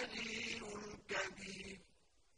عليم